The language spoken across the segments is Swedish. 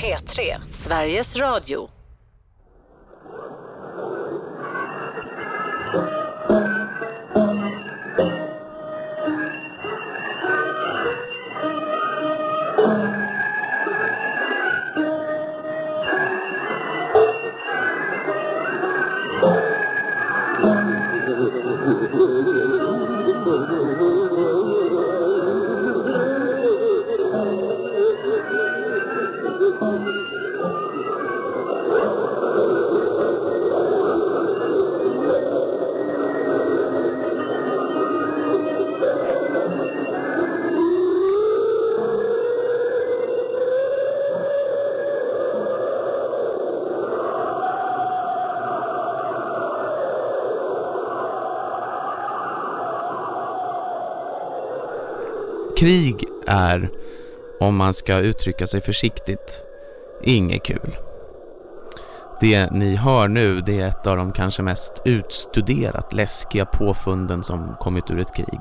P3, Sveriges Radio. Krig är, om man ska uttrycka sig försiktigt, inget kul. Det ni hör nu det är ett av de kanske mest utstuderat läskiga påfunden som kommit ur ett krig.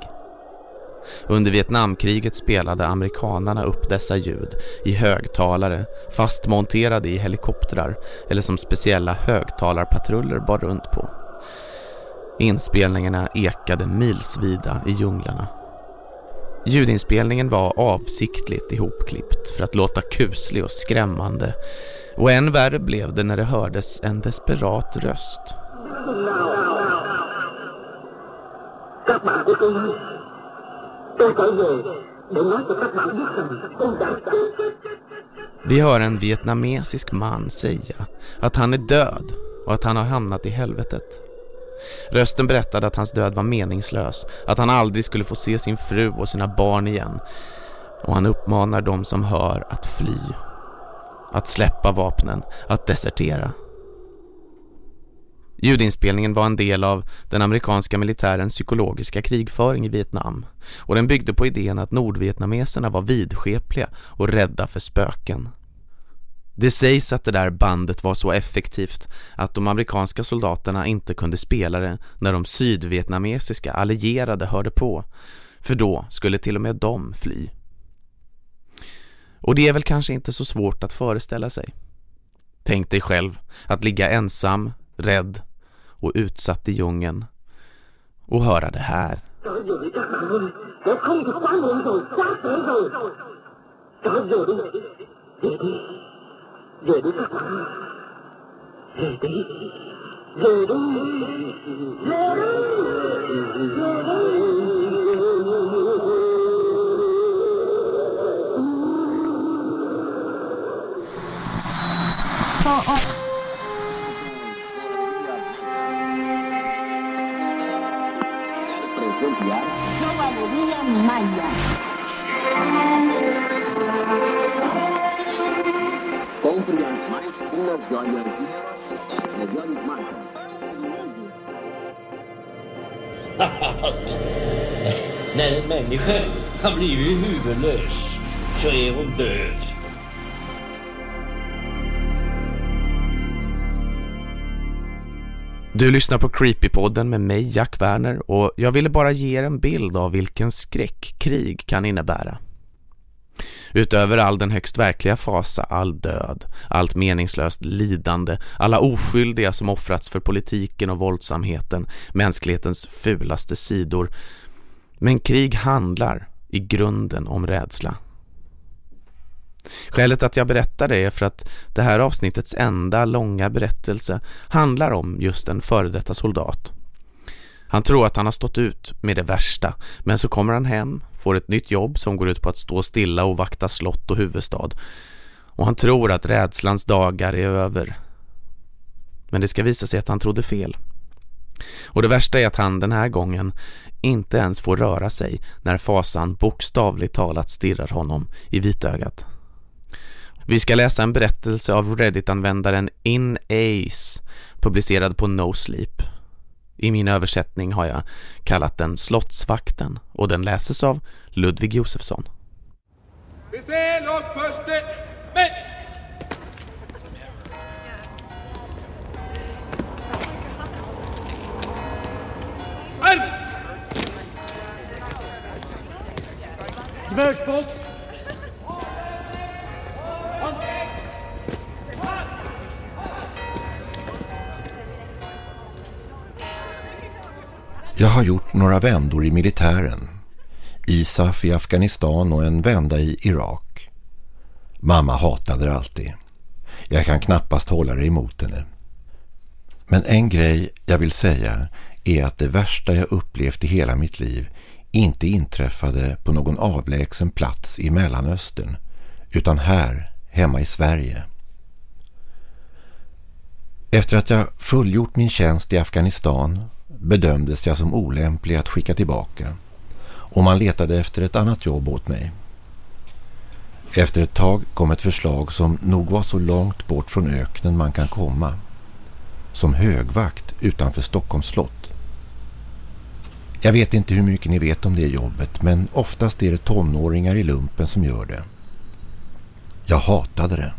Under Vietnamkriget spelade amerikanarna upp dessa ljud i högtalare, fastmonterade i helikoptrar eller som speciella högtalarpatruller bar runt på. Inspelningarna ekade milsvida i djunglarna. Ljudinspelningen var avsiktligt ihopklippt för att låta kuslig och skrämmande och än värre blev det när det hördes en desperat röst. Vi hör en vietnamesisk man säga att han är död och att han har hamnat i helvetet. Rösten berättade att hans död var meningslös, att han aldrig skulle få se sin fru och sina barn igen. Och han uppmanar dem som hör att fly, att släppa vapnen, att desertera. Ljudinspelningen var en del av den amerikanska militärens psykologiska krigföring i Vietnam och den byggde på idén att nordvietnameserna var vidskepliga och rädda för spöken. Det sägs att det där bandet var så effektivt att de amerikanska soldaterna inte kunde spela det när de sydvietnamesiska allierade hörde på, för då skulle till och med de fly. Och det är väl kanske inte så svårt att föreställa sig. Tänk dig själv att ligga ensam, rädd och utsatt i djungeln och höra det här. về đi về đi về đi về đi về đi Oh, oh. Maya. När en människa har blivit huvudlös så är hon död. Du lyssnar på Creepypodden med mig Jack Werner och jag ville bara ge er en bild av vilken skräck krig kan innebära. Utöver all den högst verkliga fasa, all död, allt meningslöst lidande, alla oskyldiga som offrats för politiken och våldsamheten, mänsklighetens fulaste sidor. Men krig handlar i grunden om rädsla. Skälet att jag berättar det är för att det här avsnittets enda långa berättelse handlar om just en före detta soldat. Han tror att han har stått ut med det värsta, men så kommer han hem, får ett nytt jobb som går ut på att stå stilla och vakta slott och huvudstad. Och han tror att rädslans dagar är över. Men det ska visa sig att han trodde fel. Och det värsta är att han den här gången inte ens får röra sig när fasan bokstavligt talat stirrar honom i vitögat. Vi ska läsa en berättelse av Reddit-användaren In Ace, publicerad på No Sleep. I min översättning har jag kallat den Slottsvakten och den läses av Ludvig Josefsson. Befäl och förste... Men... Arm! Dvärgpost! Jag har gjort några vändor i militären. ISAF i Afghanistan och en vända i Irak. Mamma hatade det alltid. Jag kan knappast hålla det emot henne. Men en grej jag vill säga är att det värsta jag upplevt i hela mitt liv inte inträffade på någon avlägsen plats i Mellanöstern utan här, hemma i Sverige. Efter att jag fullgjort min tjänst i Afghanistan bedömdes jag som olämplig att skicka tillbaka och man letade efter ett annat jobb åt mig. Efter ett tag kom ett förslag som nog var så långt bort från öknen man kan komma. Som högvakt utanför Stockholms slott. Jag vet inte hur mycket ni vet om det jobbet men oftast är det tonåringar i lumpen som gör det. Jag hatade det.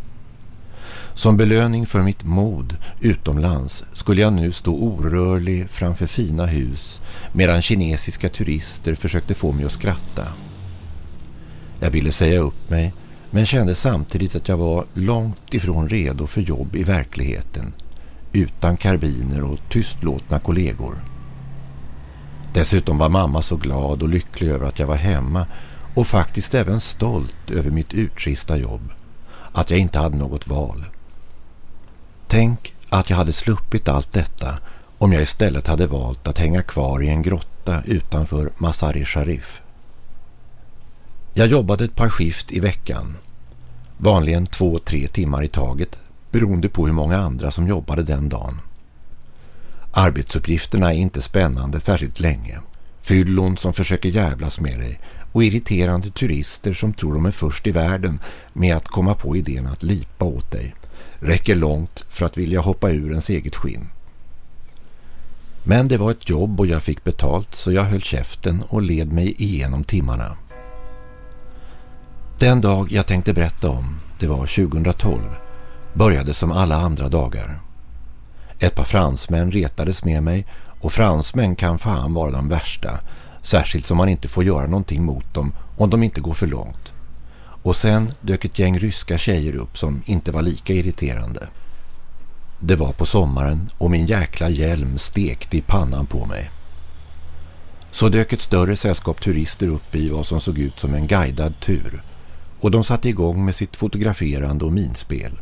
Som belöning för mitt mod utomlands skulle jag nu stå orörlig framför fina hus medan kinesiska turister försökte få mig att skratta. Jag ville säga upp mig men kände samtidigt att jag var långt ifrån redo för jobb i verkligheten utan karbiner och tystlåtna kollegor. Dessutom var mamma så glad och lycklig över att jag var hemma och faktiskt även stolt över mitt utrista jobb, att jag inte hade något val. Tänk att jag hade sluppit allt detta om jag istället hade valt att hänga kvar i en grotta utanför Masari Sharif. Jag jobbade ett par skift i veckan. Vanligen två, tre timmar i taget beroende på hur många andra som jobbade den dagen. Arbetsuppgifterna är inte spännande särskilt länge. Fyllon som försöker jävlas med dig och irriterande turister som tror de är först i världen med att komma på idén att lipa åt dig räcker långt för att vilja hoppa ur ens eget skinn. Men det var ett jobb och jag fick betalt så jag höll käften och led mig igenom timmarna. Den dag jag tänkte berätta om, det var 2012, började som alla andra dagar. Ett par fransmän retades med mig och fransmän kan fan vara de värsta, särskilt som man inte får göra någonting mot dem om de inte går för långt. Och sen dök ett gäng ryska tjejer upp som inte var lika irriterande. Det var på sommaren och min jäkla hjälm stekte i pannan på mig. Så dök ett större sällskap turister upp i vad som såg ut som en guidad tur och de satte igång med sitt fotograferande och minspel.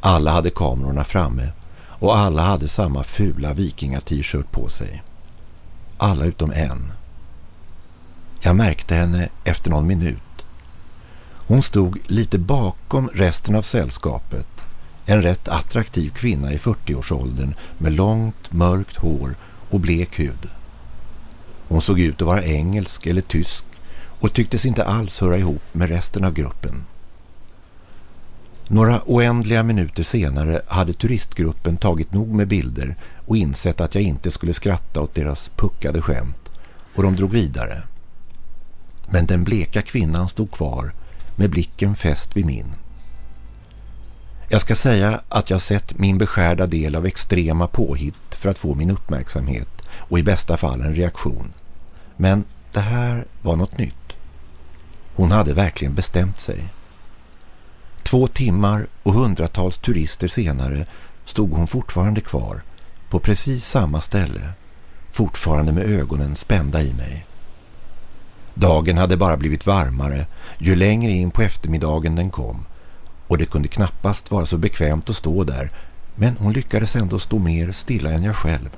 Alla hade kamerorna framme och alla hade samma fula vikinga-t-shirt på sig. Alla utom en. Jag märkte henne efter någon minut. Hon stod lite bakom resten av sällskapet. En rätt attraktiv kvinna i 40-årsåldern med långt mörkt hår och blek hud. Hon såg ut att vara engelsk eller tysk och tycktes inte alls höra ihop med resten av gruppen. Några oändliga minuter senare hade turistgruppen tagit nog med bilder och insett att jag inte skulle skratta åt deras puckade skämt och de drog vidare. Men den bleka kvinnan stod kvar med blicken fäst vid min. Jag ska säga att jag sett min beskärda del av extrema påhitt för att få min uppmärksamhet och i bästa fall en reaktion. Men det här var något nytt. Hon hade verkligen bestämt sig. Två timmar och hundratals turister senare stod hon fortfarande kvar på precis samma ställe, fortfarande med ögonen spända i mig. Dagen hade bara blivit varmare ju längre in på eftermiddagen den kom och det kunde knappast vara så bekvämt att stå där men hon lyckades ändå stå mer stilla än jag själv.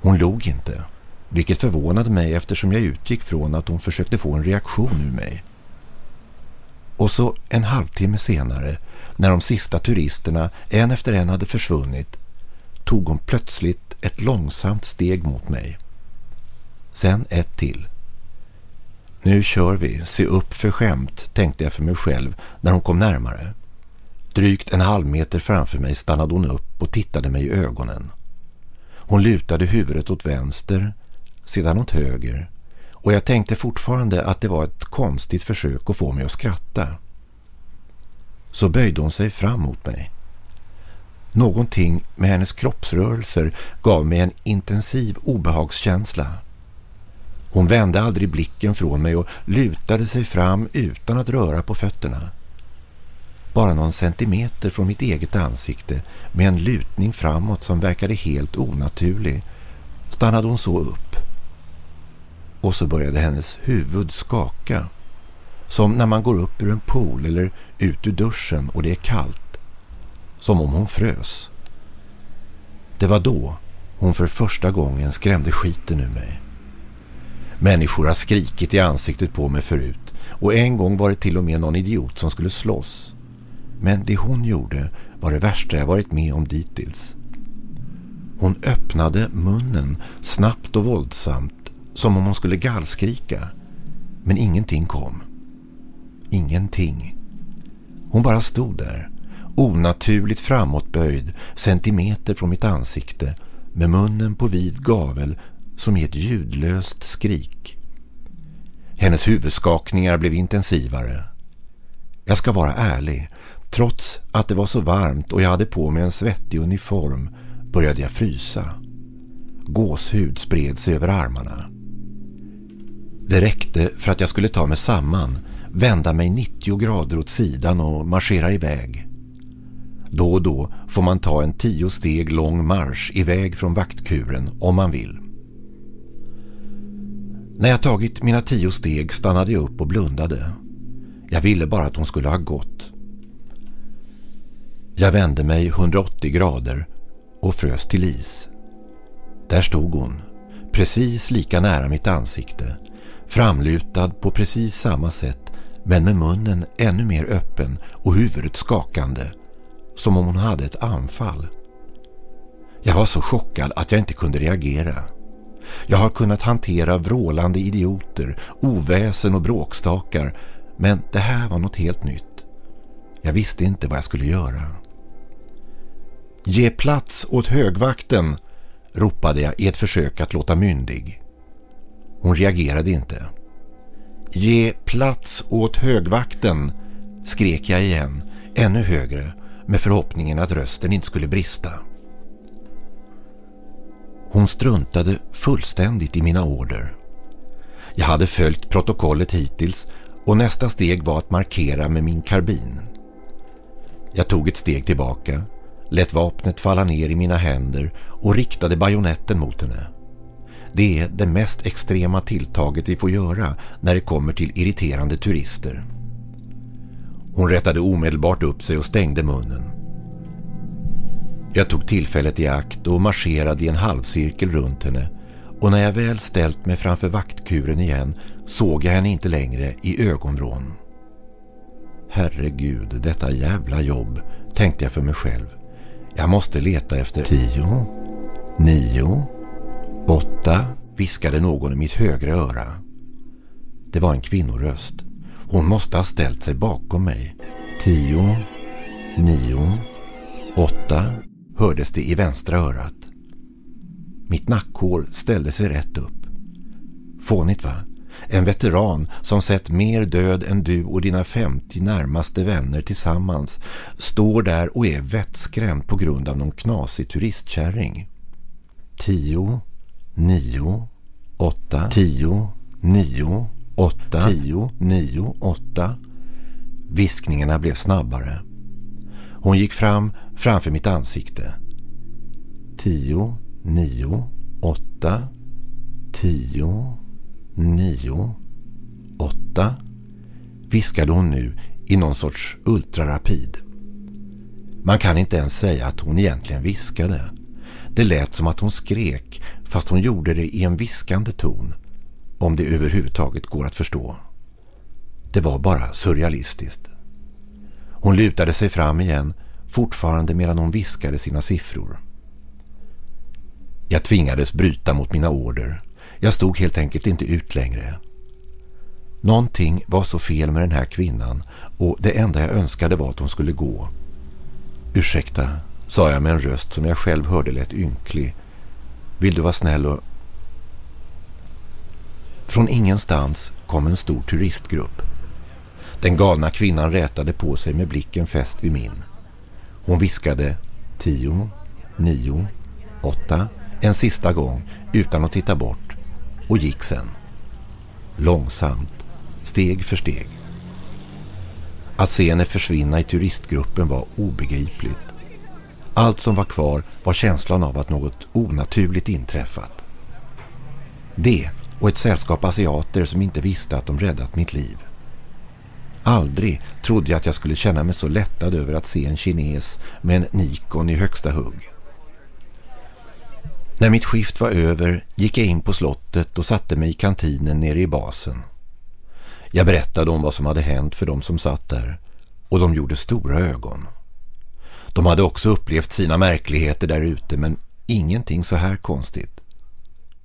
Hon log inte, vilket förvånade mig eftersom jag utgick från att hon försökte få en reaktion ur mig. Och så en halvtimme senare, när de sista turisterna en efter en hade försvunnit, tog hon plötsligt ett långsamt steg mot mig. Sen ett till. Nu kör vi, se upp för skämt, tänkte jag för mig själv när hon kom närmare. Drygt en halv meter framför mig stannade hon upp och tittade mig i ögonen. Hon lutade huvudet åt vänster, sedan åt höger och jag tänkte fortfarande att det var ett konstigt försök att få mig att skratta. Så böjde hon sig fram mot mig. Någonting med hennes kroppsrörelser gav mig en intensiv obehagskänsla. Hon vände aldrig blicken från mig och lutade sig fram utan att röra på fötterna. Bara någon centimeter från mitt eget ansikte med en lutning framåt som verkade helt onaturlig stannade hon så upp. Och så började hennes huvud skaka. Som när man går upp ur en pool eller ut ur duschen och det är kallt. Som om hon frös. Det var då hon för första gången skrämde skiten ur mig. Människor har skrikit i ansiktet på mig förut och en gång var det till och med någon idiot som skulle slåss. Men det hon gjorde var det värsta jag varit med om dittills. Hon öppnade munnen snabbt och våldsamt som om hon skulle gallskrika. Men ingenting kom. Ingenting. Hon bara stod där, onaturligt framåtböjd, centimeter från mitt ansikte, med munnen på vid gavel som i ett ljudlöst skrik. Hennes huvudskakningar blev intensivare. Jag ska vara ärlig. Trots att det var så varmt och jag hade på mig en svettig uniform började jag frysa. Gåshud spred sig över armarna. Det räckte för att jag skulle ta mig samman, vända mig 90 grader åt sidan och marschera iväg. Då och då får man ta en tio steg lång marsch iväg från vaktkuren om man vill. När jag tagit mina tio steg stannade jag upp och blundade. Jag ville bara att hon skulle ha gått. Jag vände mig 180 grader och frös till is. Där stod hon, precis lika nära mitt ansikte, framlutad på precis samma sätt men med munnen ännu mer öppen och huvudet skakande, som om hon hade ett anfall. Jag var så chockad att jag inte kunde reagera. Jag har kunnat hantera vrålande idioter, oväsen och bråkstakar, men det här var något helt nytt. Jag visste inte vad jag skulle göra. Ge plats åt högvakten, ropade jag i ett försök att låta myndig. Hon reagerade inte. Ge plats åt högvakten, skrek jag igen, ännu högre, med förhoppningen att rösten inte skulle brista. Hon struntade fullständigt i mina order. Jag hade följt protokollet hittills och nästa steg var att markera med min karbin. Jag tog ett steg tillbaka, lät vapnet falla ner i mina händer och riktade bajonetten mot henne. Det är det mest extrema tilltaget vi får göra när det kommer till irriterande turister. Hon rättade omedelbart upp sig och stängde munnen. Jag tog tillfället i akt och marscherade i en halvcirkel runt henne och när jag väl ställt mig framför vaktkuren igen såg jag henne inte längre i ögonvrån. Herregud, detta jävla jobb, tänkte jag för mig själv. Jag måste leta efter tio, nio, åtta, viskade någon i mitt högra öra. Det var en kvinnoröst. Hon måste ha ställt sig bakom mig. Tio, nio, åtta, hördes det i vänstra örat. Mitt nackhår ställde sig rätt upp. Fånigt va? En veteran som sett mer död än du och dina 50 närmaste vänner tillsammans står där och är vettskrämd på grund av någon knasig turistkärring. Tio, nio, åtta, tio, nio, åtta, tio, nio, åtta. Viskningarna blev snabbare. Hon gick fram framför mitt ansikte. Tio, nio, åtta, tio, nio, åtta, viskade hon nu i någon sorts ultrarapid. Man kan inte ens säga att hon egentligen viskade. Det lät som att hon skrek fast hon gjorde det i en viskande ton, om det överhuvudtaget går att förstå. Det var bara surrealistiskt. Hon lutade sig fram igen, fortfarande medan hon viskade sina siffror. Jag tvingades bryta mot mina order. Jag stod helt enkelt inte ut längre. Någonting var så fel med den här kvinnan och det enda jag önskade var att hon skulle gå. Ursäkta, sa jag med en röst som jag själv hörde lät ynklig. Vill du vara snäll och... Från ingenstans kom en stor turistgrupp. Den galna kvinnan rätade på sig med blicken fäst vid min. Hon viskade tio, nio, åtta, en sista gång utan att titta bort och gick sen. Långsamt, steg för steg. Att se henne försvinna i turistgruppen var obegripligt. Allt som var kvar var känslan av att något onaturligt inträffat. Det och ett sällskap asiater som inte visste att de räddat mitt liv. Aldrig trodde jag att jag skulle känna mig så lättad över att se en kines med en Nikon i högsta hugg. När mitt skift var över gick jag in på slottet och satte mig i kantinen nere i basen. Jag berättade om vad som hade hänt för de som satt där och de gjorde stora ögon. De hade också upplevt sina märkligheter där ute men ingenting så här konstigt.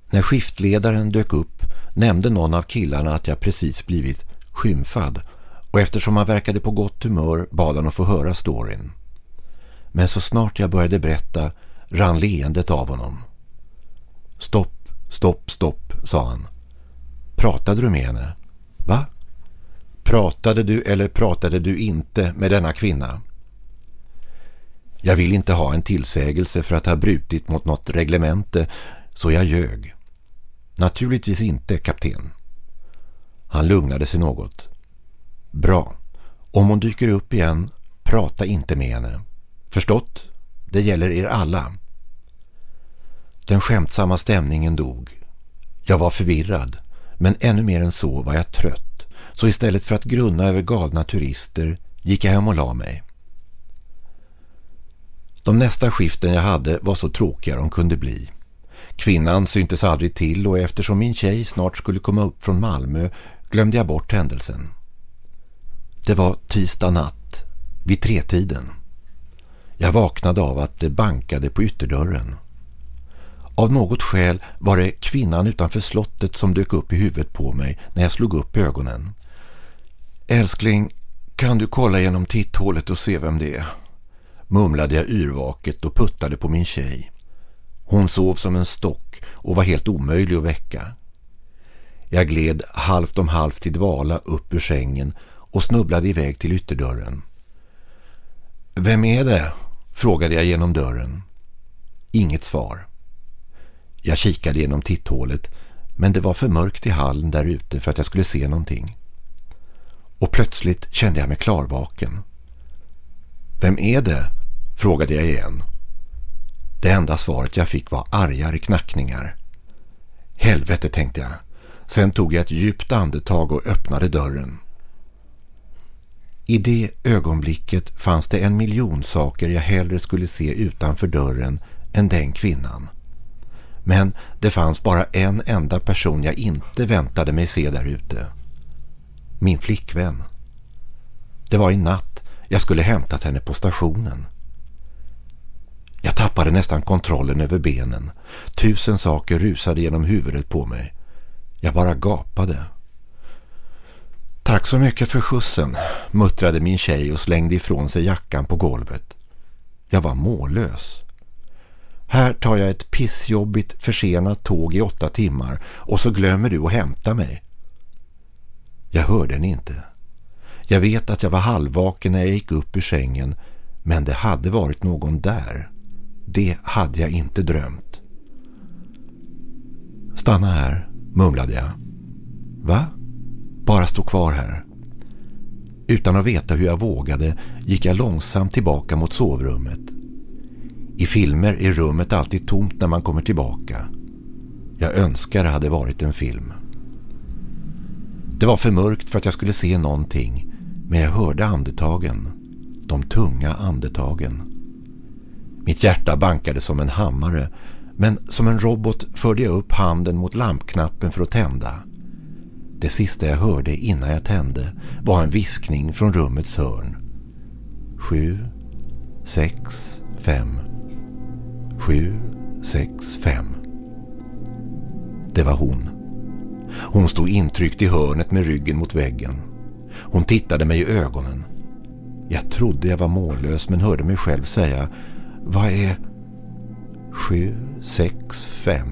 När skiftledaren dök upp nämnde någon av killarna att jag precis blivit skymfad och eftersom han verkade på gott humör bad han att få höra storyn. Men så snart jag började berätta rann leendet av honom. Stopp, stopp, stopp, sa han. Pratade du med henne? Va? Pratade du eller pratade du inte med denna kvinna? Jag vill inte ha en tillsägelse för att ha brutit mot något reglemente så jag ljög. Naturligtvis inte, kapten. Han lugnade sig något. Bra. Om hon dyker upp igen, prata inte med henne. Förstått? Det gäller er alla. Den skämtsamma stämningen dog. Jag var förvirrad, men ännu mer än så var jag trött. Så istället för att grunna över galna turister gick jag hem och la mig. De nästa skiften jag hade var så tråkiga de kunde bli. Kvinnan syntes aldrig till och eftersom min tjej snart skulle komma upp från Malmö glömde jag bort händelsen. Det var tisdag natt, vid tretiden. Jag vaknade av att det bankade på ytterdörren. Av något skäl var det kvinnan utanför slottet som dök upp i huvudet på mig när jag slog upp ögonen. Älskling, kan du kolla genom titthålet och se vem det är? Mumlade jag yrvaket och puttade på min tjej. Hon sov som en stock och var helt omöjlig att väcka. Jag gled halvt om halvt till dvala upp ur sängen och snubblade iväg till ytterdörren. Vem är det? frågade jag genom dörren. Inget svar. Jag kikade genom titthålet men det var för mörkt i hallen där ute för att jag skulle se någonting. Och plötsligt kände jag mig klarvaken. Vem är det? frågade jag igen. Det enda svaret jag fick var argare knackningar. Helvete tänkte jag. Sen tog jag ett djupt andetag och öppnade dörren. I det ögonblicket fanns det en miljon saker jag hellre skulle se utanför dörren än den kvinnan. Men det fanns bara en enda person jag inte väntade mig se där ute. Min flickvän. Det var i natt jag skulle hämtat henne på stationen. Jag tappade nästan kontrollen över benen. Tusen saker rusade genom huvudet på mig. Jag bara gapade. Tack så mycket för skjutsen, muttrade min tjej och slängde ifrån sig jackan på golvet. Jag var mållös. Här tar jag ett pissjobbigt försenat tåg i åtta timmar och så glömmer du att hämta mig. Jag hörde henne inte. Jag vet att jag var halvvaken när jag gick upp ur sängen men det hade varit någon där. Det hade jag inte drömt. Stanna här, mumlade jag. Va? Bara stå kvar här. Utan att veta hur jag vågade gick jag långsamt tillbaka mot sovrummet. I filmer är rummet alltid tomt när man kommer tillbaka. Jag önskar det hade varit en film. Det var för mörkt för att jag skulle se någonting men jag hörde andetagen. De tunga andetagen. Mitt hjärta bankade som en hammare men som en robot förde jag upp handen mot lampknappen för att tända. Det sista jag hörde innan jag tände var en viskning från rummets hörn. Sju, sex, fem. Sju, sex, fem. Det var hon. Hon stod intryckt i hörnet med ryggen mot väggen. Hon tittade mig i ögonen. Jag trodde jag var mållös men hörde mig själv säga Vad är... Sju, sex, fem,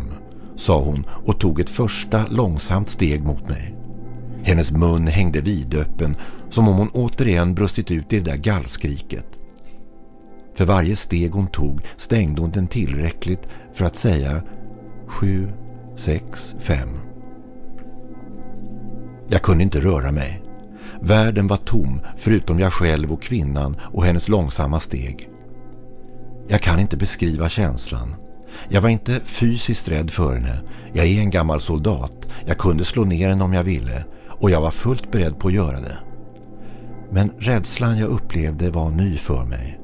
sa hon och tog ett första långsamt steg mot mig. Hennes mun hängde vidöppen som om hon återigen brustit ut i det där gallskriket. För varje steg hon tog stängde hon den tillräckligt för att säga sju, sex, fem. Jag kunde inte röra mig. Världen var tom förutom jag själv och kvinnan och hennes långsamma steg. Jag kan inte beskriva känslan. Jag var inte fysiskt rädd för henne. Jag är en gammal soldat. Jag kunde slå ner henne om jag ville och jag var fullt beredd på att göra det. Men rädslan jag upplevde var ny för mig.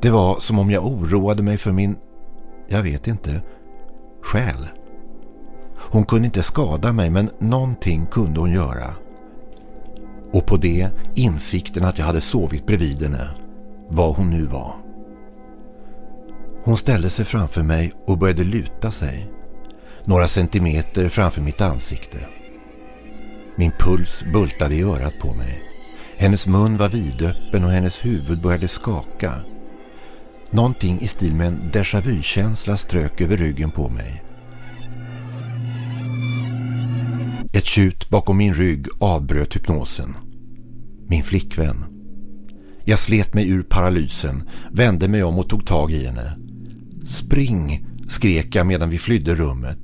Det var som om jag oroade mig för min, jag vet inte, själ. Hon kunde inte skada mig men någonting kunde hon göra. Och på det insikten att jag hade sovit bredvid henne, vad hon nu var. Hon ställde sig framför mig och började luta sig. Några centimeter framför mitt ansikte. Min puls bultade i örat på mig. Hennes mun var vidöppen och hennes huvud började skaka. Någonting i stil med en déjà vu-känsla strök över ryggen på mig. Ett tjut bakom min rygg avbröt hypnosen. Min flickvän. Jag slet mig ur paralysen, vände mig om och tog tag i henne. Spring, skrek jag medan vi flydde rummet.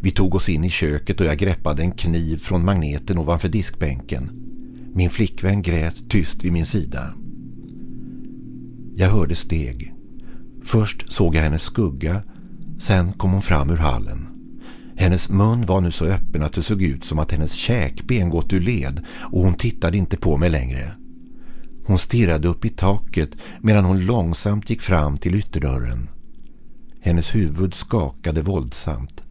Vi tog oss in i köket och jag greppade en kniv från magneten ovanför diskbänken. Min flickvän grät tyst vid min sida. Jag hörde steg. Först såg jag hennes skugga, sen kom hon fram ur hallen. Hennes mun var nu så öppen att det såg ut som att hennes käkben gått ur led och hon tittade inte på mig längre. Hon stirrade upp i taket medan hon långsamt gick fram till ytterdörren. Hennes huvud skakade våldsamt.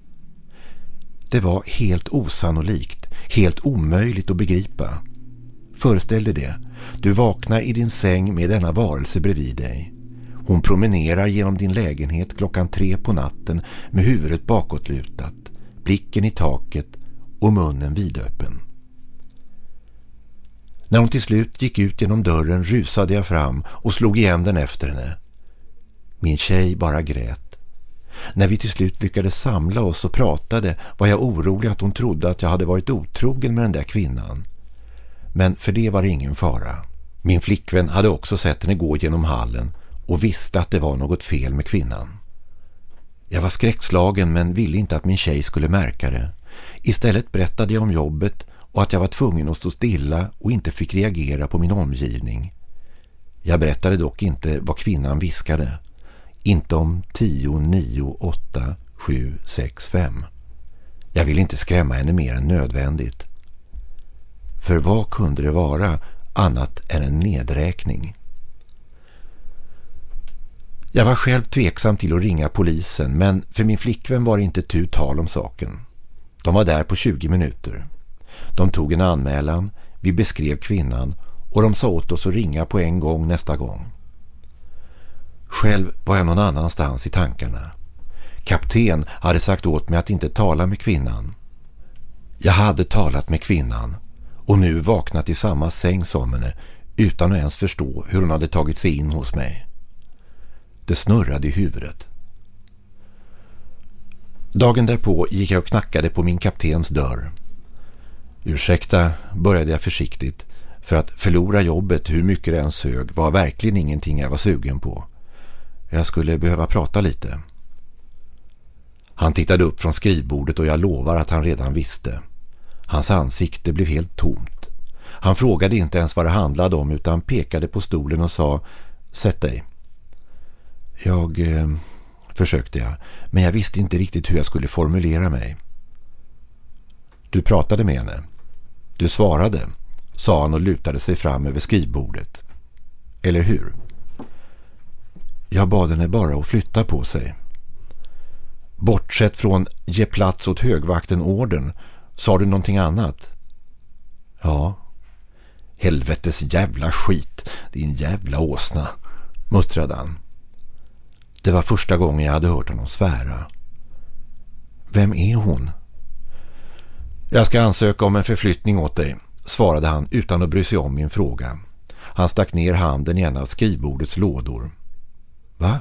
Det var helt osannolikt, helt omöjligt att begripa. Föreställ dig det. Du vaknar i din säng med denna varelse bredvid dig. Hon promenerar genom din lägenhet klockan tre på natten med huvudet bakåtlutat, blicken i taket och munnen vidöppen. När hon till slut gick ut genom dörren rusade jag fram och slog igen den efter henne. Min tjej bara grät. När vi till slut lyckades samla oss och pratade var jag orolig att hon trodde att jag hade varit otrogen med den där kvinnan. Men för det var det ingen fara. Min flickvän hade också sett henne gå genom hallen och visste att det var något fel med kvinnan. Jag var skräckslagen men ville inte att min tjej skulle märka det. Istället berättade jag om jobbet och att jag var tvungen att stå stilla och inte fick reagera på min omgivning. Jag berättade dock inte vad kvinnan viskade. Inte om 10, 9, 8, 7, 6, 5. Jag ville inte skrämma henne mer än nödvändigt. För vad kunde det vara annat än en nedräkning? Jag var själv tveksam till att ringa polisen men för min flickvän var det inte tu tal om saken. De var där på 20 minuter. De tog en anmälan, vi beskrev kvinnan och de sa åt oss att ringa på en gång nästa gång. Själv var jag någon annanstans i tankarna. Kapten hade sagt åt mig att inte tala med kvinnan. Jag hade talat med kvinnan och nu vaknat i samma säng som henne utan att ens förstå hur hon hade tagit sig in hos mig. Det snurrade i huvudet. Dagen därpå gick jag och knackade på min kaptens dörr. Ursäkta, började jag försiktigt, för att förlora jobbet hur mycket det än sög var verkligen ingenting jag var sugen på. Jag skulle behöva prata lite. Han tittade upp från skrivbordet och jag lovar att han redan visste. Hans ansikte blev helt tomt. Han frågade inte ens vad det handlade om utan pekade på stolen och sa Sätt dig. Jag eh, försökte jag, men jag visste inte riktigt hur jag skulle formulera mig. Du pratade med henne. Du svarade, sa han och lutade sig fram över skrivbordet. Eller hur? Jag bad henne bara att flytta på sig. Bortsett från ge plats åt högvakten orden, sa du någonting annat? Ja. Helvetes jävla skit, din jävla åsna, muttrade han. Det var första gången jag hade hört honom svära. Vem är hon? Jag ska ansöka om en förflyttning åt dig, svarade han utan att bry sig om min fråga. Han stack ner handen i en av skrivbordets lådor. Va?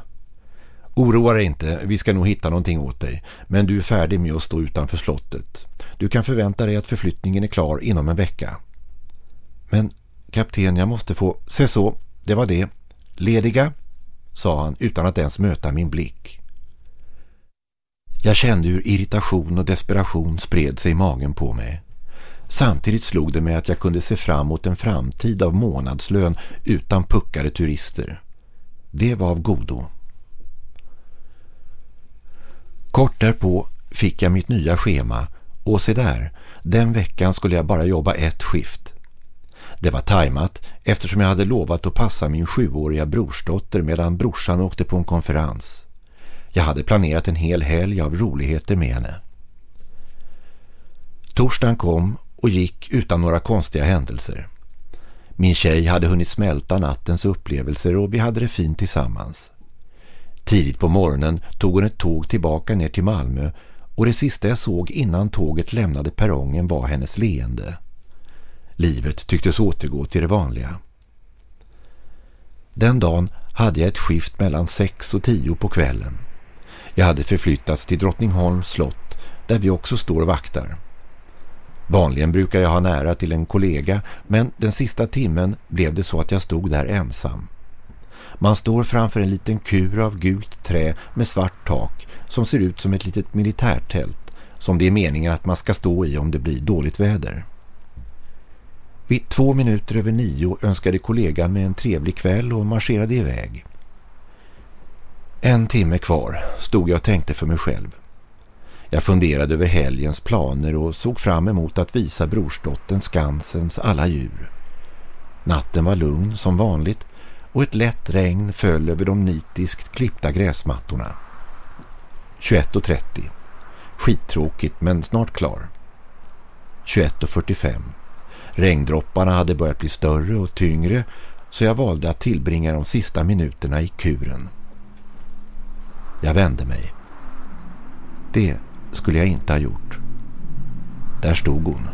Oroa dig inte, vi ska nog hitta någonting åt dig. Men du är färdig med att stå utanför slottet. Du kan förvänta dig att förflyttningen är klar inom en vecka. Men kapten, jag måste få... Se så, det var det. Lediga? sa han utan att ens möta min blick. Jag kände hur irritation och desperation spred sig i magen på mig. Samtidigt slog det mig att jag kunde se fram mot en framtid av månadslön utan puckade turister. Det var av godo. Kort därpå fick jag mitt nya schema och se där, den veckan skulle jag bara jobba ett skift. Det var tajmat eftersom jag hade lovat att passa min sjuåriga brorsdotter medan brorsan åkte på en konferens. Jag hade planerat en hel helg av roligheter med henne. Torsdagen kom och gick utan några konstiga händelser. Min tjej hade hunnit smälta nattens upplevelser och vi hade det fint tillsammans. Tidigt på morgonen tog hon ett tåg tillbaka ner till Malmö och det sista jag såg innan tåget lämnade perrongen var hennes leende. Livet tycktes återgå till det vanliga. Den dagen hade jag ett skift mellan sex och tio på kvällen. Jag hade förflyttats till Drottningholms slott där vi också står och vaktar. Vanligen brukar jag ha nära till en kollega men den sista timmen blev det så att jag stod där ensam. Man står framför en liten kur av gult trä med svart tak som ser ut som ett litet militärtält som det är meningen att man ska stå i om det blir dåligt väder. Vid två minuter över nio önskade kollegan mig en trevlig kväll och marscherade iväg. En timme kvar stod jag och tänkte för mig själv. Jag funderade över helgens planer och såg fram emot att visa brorsdottern Skansens alla djur. Natten var lugn som vanligt och ett lätt regn föll över de nitiskt klippta gräsmattorna. 21.30. Skittråkigt men snart klar. 21.45. Regndropparna hade börjat bli större och tyngre så jag valde att tillbringa de sista minuterna i kuren. Jag vände mig. Det skulle jag inte ha gjort. Där stod hon.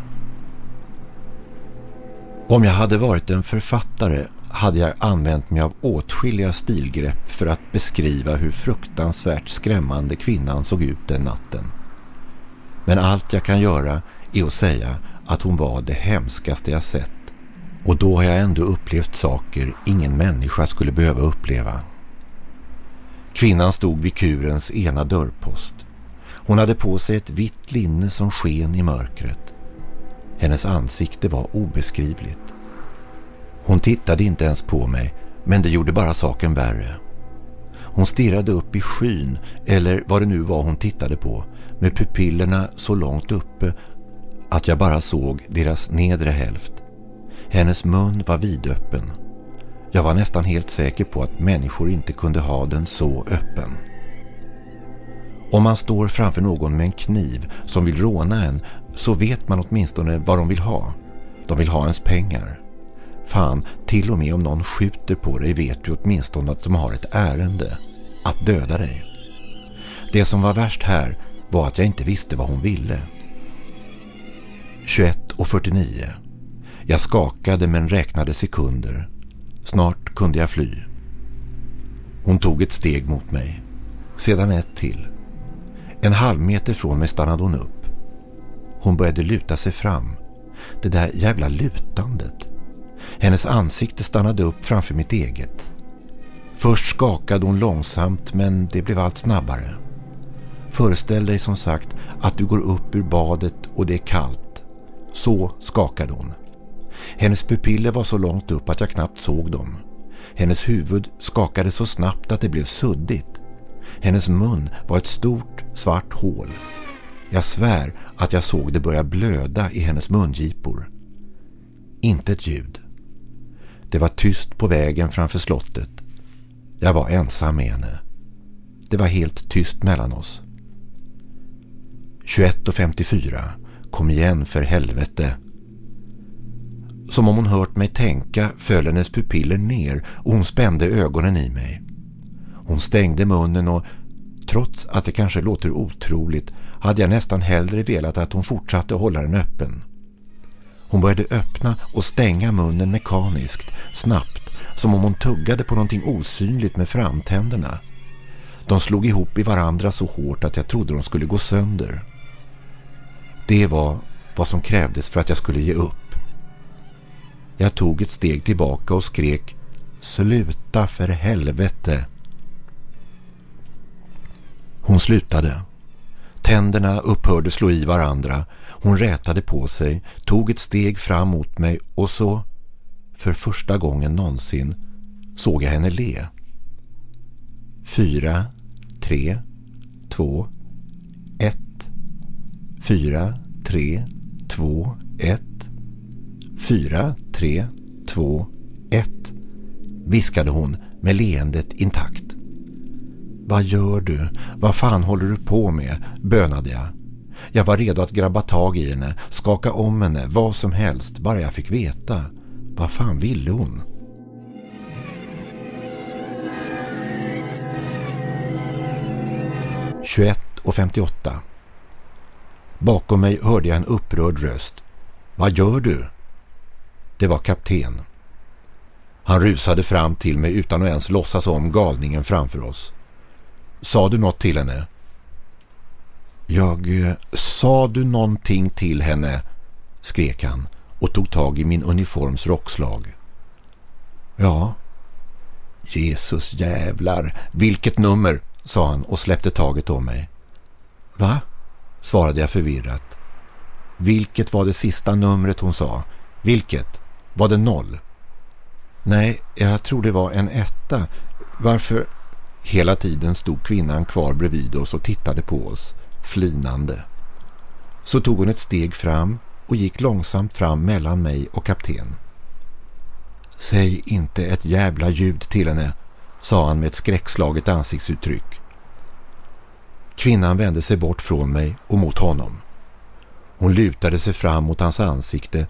Om jag hade varit en författare hade jag använt mig av åtskilliga stilgrepp för att beskriva hur fruktansvärt skrämmande kvinnan såg ut den natten. Men allt jag kan göra är att säga att hon var det hemskaste jag sett. Och då har jag ändå upplevt saker ingen människa skulle behöva uppleva. Kvinnan stod vid kurens ena dörrpost. Hon hade på sig ett vitt linne som sken i mörkret. Hennes ansikte var obeskrivligt. Hon tittade inte ens på mig, men det gjorde bara saken värre. Hon stirrade upp i skyn, eller vad det nu var hon tittade på, med pupillerna så långt uppe att jag bara såg deras nedre hälft. Hennes mun var vidöppen. Jag var nästan helt säker på att människor inte kunde ha den så öppen. Om man står framför någon med en kniv som vill råna en så vet man åtminstone vad de vill ha. De vill ha ens pengar. Fan, till och med om någon skjuter på dig vet du åtminstone att de har ett ärende. Att döda dig. Det som var värst här var att jag inte visste vad hon ville. 21 och 49. Jag skakade men räknade sekunder. Snart kunde jag fly. Hon tog ett steg mot mig. Sedan ett till. En halv meter från mig stannade hon upp. Hon började luta sig fram. Det där jävla lutandet. Hennes ansikte stannade upp framför mitt eget. Först skakade hon långsamt men det blev allt snabbare. Föreställ dig som sagt att du går upp ur badet och det är kallt. Så skakade hon. Hennes pupiller var så långt upp att jag knappt såg dem. Hennes huvud skakade så snabbt att det blev suddigt. Hennes mun var ett stort svart hål. Jag svär att jag såg det börja blöda i hennes mungipor. Inte ett ljud. Det var tyst på vägen framför slottet. Jag var ensam med henne. Det var helt tyst mellan oss. 21.54. Kom igen för helvete. Som om hon hört mig tänka föll hennes pupiller ner och hon spände ögonen i mig. Hon stängde munnen och trots att det kanske låter otroligt hade jag nästan hellre velat att hon fortsatte hålla den öppen. Hon började öppna och stänga munnen mekaniskt, snabbt, som om hon tuggade på någonting osynligt med framtänderna. De slog ihop i varandra så hårt att jag trodde de skulle gå sönder. Det var vad som krävdes för att jag skulle ge upp. Jag tog ett steg tillbaka och skrek Sluta för helvete! Hon slutade. Tänderna upphörde slå i varandra. Hon rätade på sig, tog ett steg fram mot mig och så, för första gången någonsin, såg jag henne le. Fyra, tre, två, ett. Fyra, tre, två, ett. Fyra, tre, två, ett. viskade hon med leendet intakt. Vad gör du? Vad fan håller du på med? Bönade jag. Jag var redo att grabba tag i henne, skaka om henne, vad som helst, bara jag fick veta. Vad fan ville hon? och 58. Bakom mig hörde jag en upprörd röst. Vad gör du? Det var kapten. Han rusade fram till mig utan att ens låtsas om galningen framför oss. Sa du något till henne? Jag... Eh, sa du någonting till henne? skrek han och tog tag i min uniforms rockslag. Ja. Jesus jävlar, vilket nummer, sa han och släppte taget om mig. Va? svarade jag förvirrat. Vilket var det sista numret hon sa? Vilket? Var det noll? Nej, jag tror det var en etta. Varför? Hela tiden stod kvinnan kvar bredvid oss och tittade på oss, flinande. Så tog hon ett steg fram och gick långsamt fram mellan mig och kapten. Säg inte ett jävla ljud till henne, sa han med ett skräckslaget ansiktsuttryck. Kvinnan vände sig bort från mig och mot honom. Hon lutade sig fram mot hans ansikte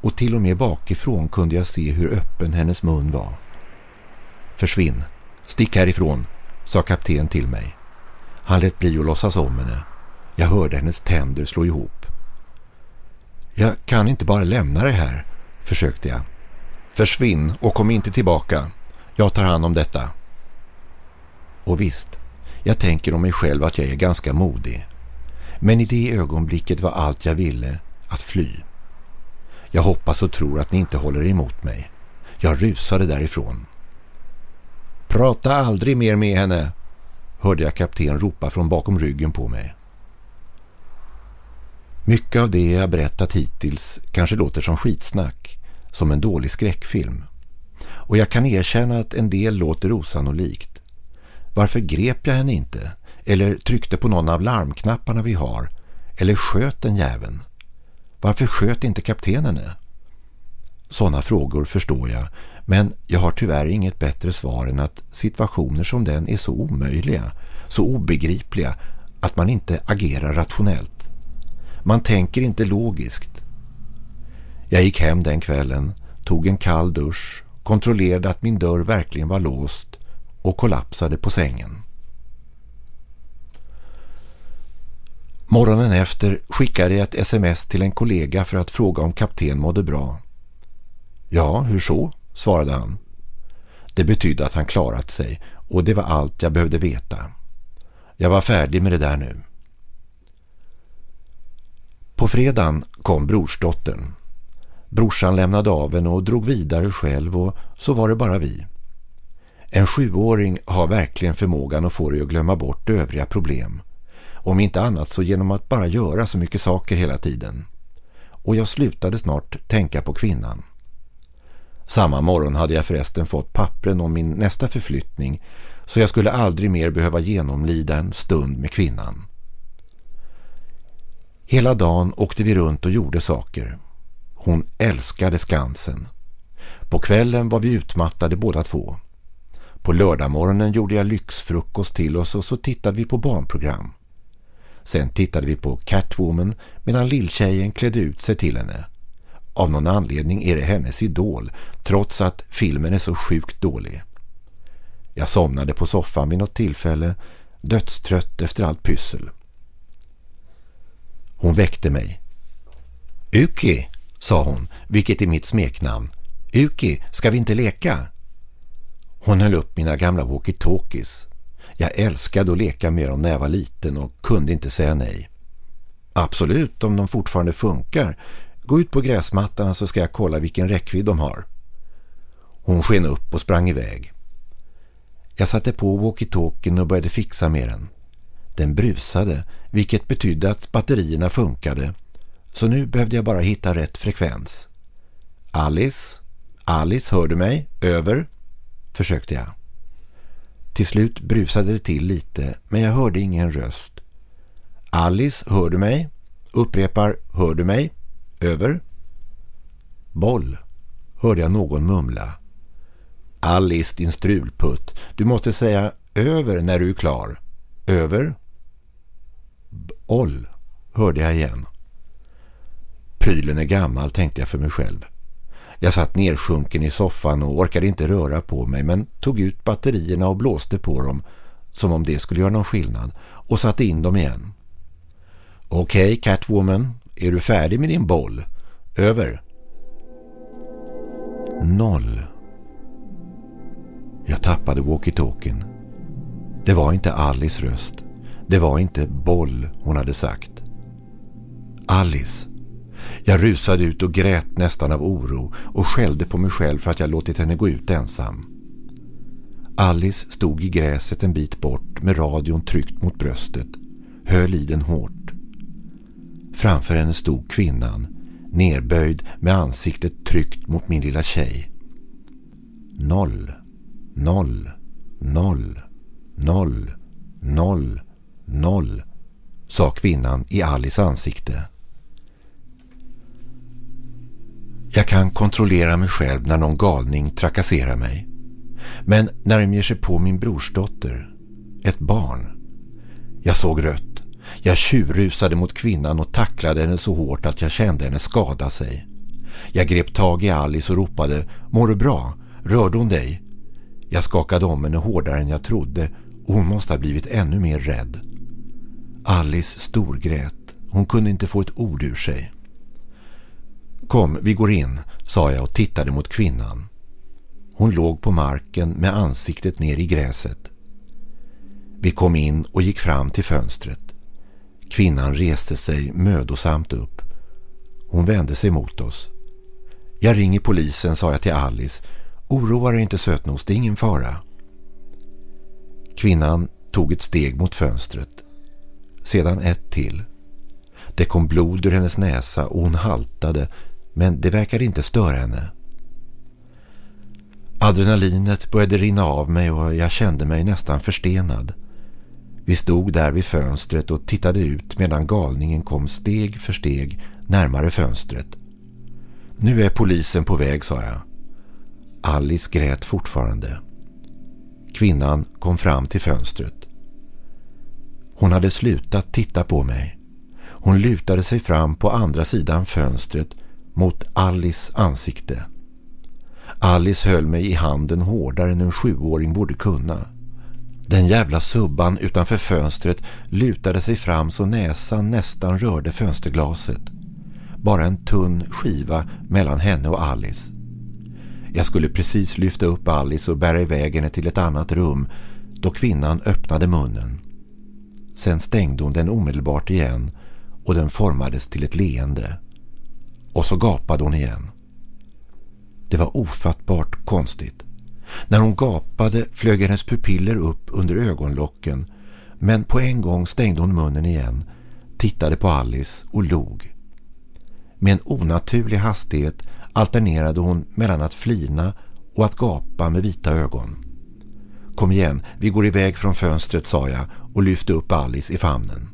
och till och med bakifrån kunde jag se hur öppen hennes mun var. Försvinn, stick härifrån, sa kapten till mig. Han lät bli att låtsas om henne. Jag hörde hennes tänder slå ihop. Jag kan inte bara lämna det här, försökte jag. Försvinn och kom inte tillbaka. Jag tar hand om detta. Och visst, jag tänker om mig själv att jag är ganska modig. Men i det ögonblicket var allt jag ville att fly. Jag hoppas och tror att ni inte håller emot mig. Jag rusade därifrån. Prata aldrig mer med henne, hörde jag kapten ropa från bakom ryggen på mig. Mycket av det jag berättat hittills kanske låter som skitsnack, som en dålig skräckfilm. Och jag kan erkänna att en del låter osannolikt. Varför grep jag henne inte? Eller tryckte på någon av larmknapparna vi har? Eller sköt den jäveln? Varför sköt inte kaptenen henne? Sådana frågor förstår jag, men jag har tyvärr inget bättre svar än att situationer som den är så omöjliga, så obegripliga att man inte agerar rationellt. Man tänker inte logiskt. Jag gick hem den kvällen, tog en kall dusch, kontrollerade att min dörr verkligen var låst och kollapsade på sängen. Morgonen efter skickade jag ett sms till en kollega för att fråga om kapten mådde bra. Ja, hur så? Svarade han. Det betydde att han klarat sig och det var allt jag behövde veta. Jag var färdig med det där nu. På fredagen kom brorsdottern. Brorsan lämnade av henne och drog vidare själv och så var det bara vi. En sjuåring har verkligen förmågan att få dig att glömma bort övriga problem. Om inte annat så genom att bara göra så mycket saker hela tiden. Och jag slutade snart tänka på kvinnan. Samma morgon hade jag förresten fått pappren om min nästa förflyttning så jag skulle aldrig mer behöva genomlida en stund med kvinnan. Hela dagen åkte vi runt och gjorde saker. Hon älskade Skansen. På kvällen var vi utmattade båda två. På lördagmorgonen gjorde jag lyxfrukost till oss och så tittade vi på barnprogram. Sen tittade vi på Catwoman medan lilltjejen klädde ut sig till henne. Av någon anledning är det hennes idol trots att filmen är så sjukt dålig. Jag somnade på soffan vid något tillfälle, dödstrött efter allt pyssel. Hon väckte mig. Uki, sa hon, vilket är mitt smeknamn. Uki, ska vi inte leka? Hon höll upp mina gamla walkie-talkies. Jag älskade att leka med dem när jag var liten och kunde inte säga nej. Absolut, om de fortfarande funkar. Gå ut på gräsmattan så ska jag kolla vilken räckvidd de har. Hon sken upp och sprang iväg. Jag satte på walkie-talkien och började fixa med den. Den brusade, vilket betydde att batterierna funkade. Så nu behövde jag bara hitta rätt frekvens. Alice? Alice, hör du mig? Över? Försökte jag. Till slut brusade det till lite, men jag hörde ingen röst. Alice, hör du mig? Upprepar, hör du mig? Över. Boll, hörde jag någon mumla. Alice, din strulputt. Du måste säga över när du är klar. Över. Boll, hörde jag igen. Prylen är gammal, tänkte jag för mig själv. Jag satt nersjunken i soffan och orkade inte röra på mig men tog ut batterierna och blåste på dem som om det skulle göra någon skillnad och satte in dem igen. Okej, okay, Catwoman, är du färdig med din boll? Över. Noll. Jag tappade walkie-talkien. Det var inte Alice röst. Det var inte boll hon hade sagt. Alice. Jag rusade ut och grät nästan av oro och skällde på mig själv för att jag låtit henne gå ut ensam. Alice stod i gräset en bit bort med radion tryckt mot bröstet, höll i den hårt. Framför henne stod kvinnan, nerböjd med ansiktet tryckt mot min lilla tjej. Noll, noll, noll, noll, noll, noll, sa kvinnan i Alice ansikte. Jag kan kontrollera mig själv när någon galning trakasserar mig. Men när de ger sig på min brorsdotter, ett barn. Jag såg rött. Jag tjurrusade mot kvinnan och tacklade henne så hårt att jag kände henne skada sig. Jag grep tag i Alice och ropade, mår du bra? Rörde hon dig? Jag skakade om henne hårdare än jag trodde och hon måste ha blivit ännu mer rädd. Alice storgrät. Hon kunde inte få ett ord ur sig. Kom, vi går in, sa jag och tittade mot kvinnan. Hon låg på marken med ansiktet ner i gräset. Vi kom in och gick fram till fönstret. Kvinnan reste sig mödosamt upp. Hon vände sig mot oss. Jag ringer polisen, sa jag till Alice. Oroa dig inte sötnos, det är ingen fara. Kvinnan tog ett steg mot fönstret. Sedan ett till. Det kom blod ur hennes näsa och hon haltade men det verkade inte störa henne. Adrenalinet började rinna av mig och jag kände mig nästan förstenad. Vi stod där vid fönstret och tittade ut medan galningen kom steg för steg närmare fönstret. Nu är polisen på väg, sa jag. Alice grät fortfarande. Kvinnan kom fram till fönstret. Hon hade slutat titta på mig. Hon lutade sig fram på andra sidan fönstret mot Alice ansikte. Alice höll mig i handen hårdare än en sjuåring borde kunna. Den jävla subban utanför fönstret lutade sig fram så näsan nästan rörde fönsterglaset. Bara en tunn skiva mellan henne och Alice. Jag skulle precis lyfta upp Alice och bära iväg henne till ett annat rum då kvinnan öppnade munnen. Sen stängde hon den omedelbart igen och den formades till ett leende. Och så gapade hon igen. Det var ofattbart konstigt. När hon gapade flög hennes pupiller upp under ögonlocken men på en gång stängde hon munnen igen, tittade på Alice och log. Med en onaturlig hastighet alternerade hon mellan att flina och att gapa med vita ögon. Kom igen, vi går iväg från fönstret, sa jag och lyfte upp Alice i famnen.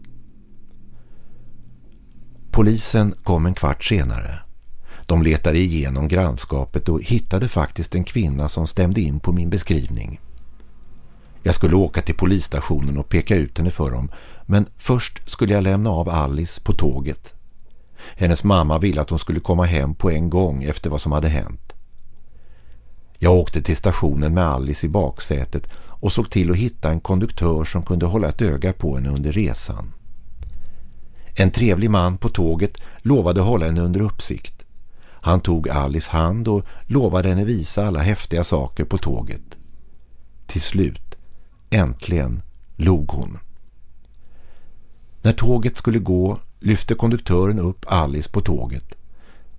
Polisen kom en kvart senare. De letade igenom grannskapet och hittade faktiskt en kvinna som stämde in på min beskrivning. Jag skulle åka till polisstationen och peka ut henne för dem men först skulle jag lämna av Alice på tåget. Hennes mamma ville att hon skulle komma hem på en gång efter vad som hade hänt. Jag åkte till stationen med Alice i baksätet och såg till att hitta en konduktör som kunde hålla ett öga på henne under resan. En trevlig man på tåget lovade hålla henne under uppsikt. Han tog Alice hand och lovade henne visa alla häftiga saker på tåget. Till slut, äntligen, log hon. När tåget skulle gå lyfte konduktören upp Alice på tåget.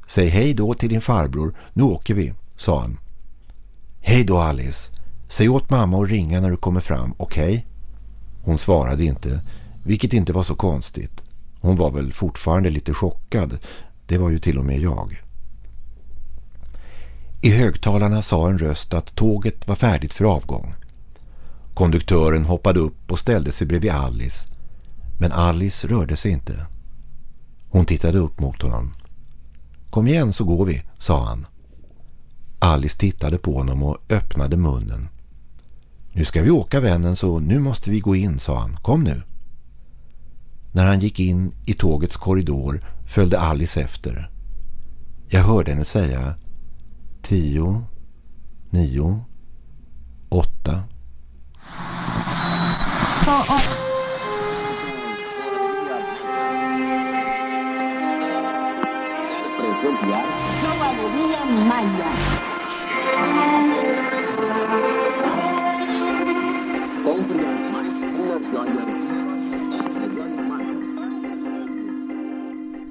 Säg hej då till din farbror, nu åker vi, sa han. Hej då Alice, säg åt mamma att ringa när du kommer fram, okej? Okay? Hon svarade inte, vilket inte var så konstigt. Hon var väl fortfarande lite chockad. Det var ju till och med jag. I högtalarna sa en röst att tåget var färdigt för avgång. Konduktören hoppade upp och ställde sig bredvid Alice. Men Alice rörde sig inte. Hon tittade upp mot honom. Kom igen så går vi, sa han. Alice tittade på honom och öppnade munnen. Nu ska vi åka vännen så nu måste vi gå in, sa han. Kom nu. När han gick in i tågets korridor följde Alice efter. Jag hörde henne säga tio, nio, åtta.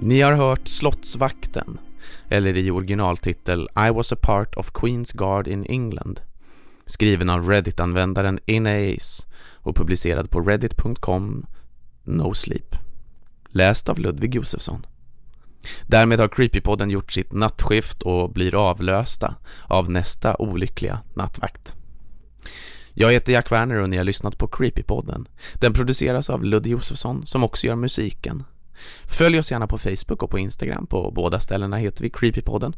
Ni har hört Slottsvakten, eller i originaltitel I was a part of Queen's Guard in England, skriven av Reddit-användaren Inace och publicerad på reddit.com No Sleep. Läst av Ludvig Josefsson. Därmed har Creepypodden gjort sitt nattskift och blir avlösta av nästa olyckliga nattvakt. Jag heter Jack Werner och ni har lyssnat på Creepypodden. Den produceras av Ludde Josefsson som också gör musiken. Följ oss gärna på Facebook och på Instagram. På båda ställena heter vi Creepypodden.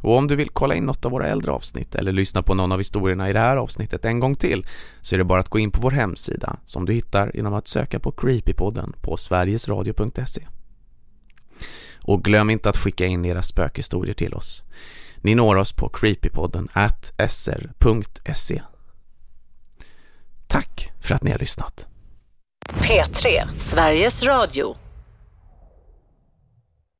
Och om du vill kolla in något av våra äldre avsnitt eller lyssna på någon av historierna i det här avsnittet en gång till så är det bara att gå in på vår hemsida som du hittar genom att söka på Creepypodden på sverigesradio.se. Och glöm inte att skicka in era spökhistorier till oss. Ni når oss på creepypodden at sr.se. Tack för att ni har lyssnat. P3, Sveriges Radio.